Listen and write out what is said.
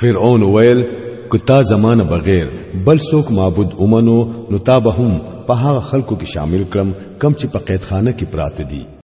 فرعون ویل کتا زمانه بغیر بل څوک معبود اومنو نو تابهم په هغه خلکو کې شامل کړم کم چې په قیدخانه کې پراته دي